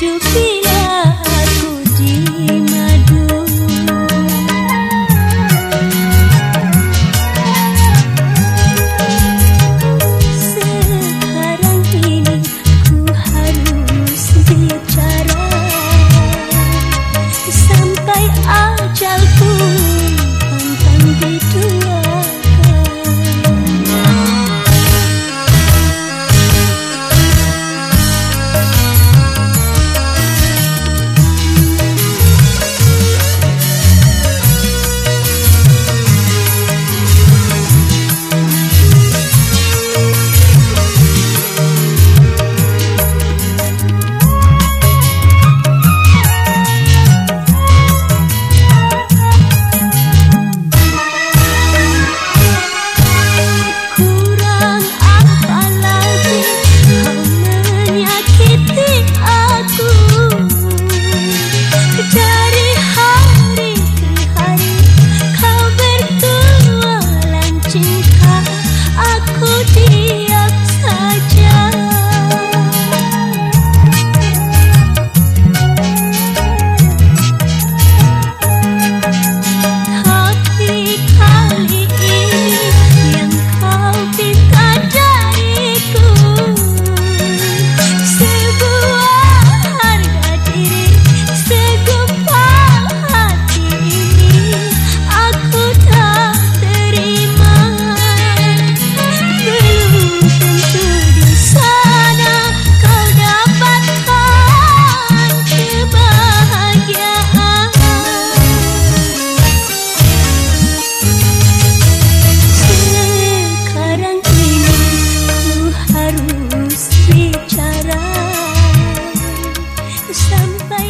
you be sampai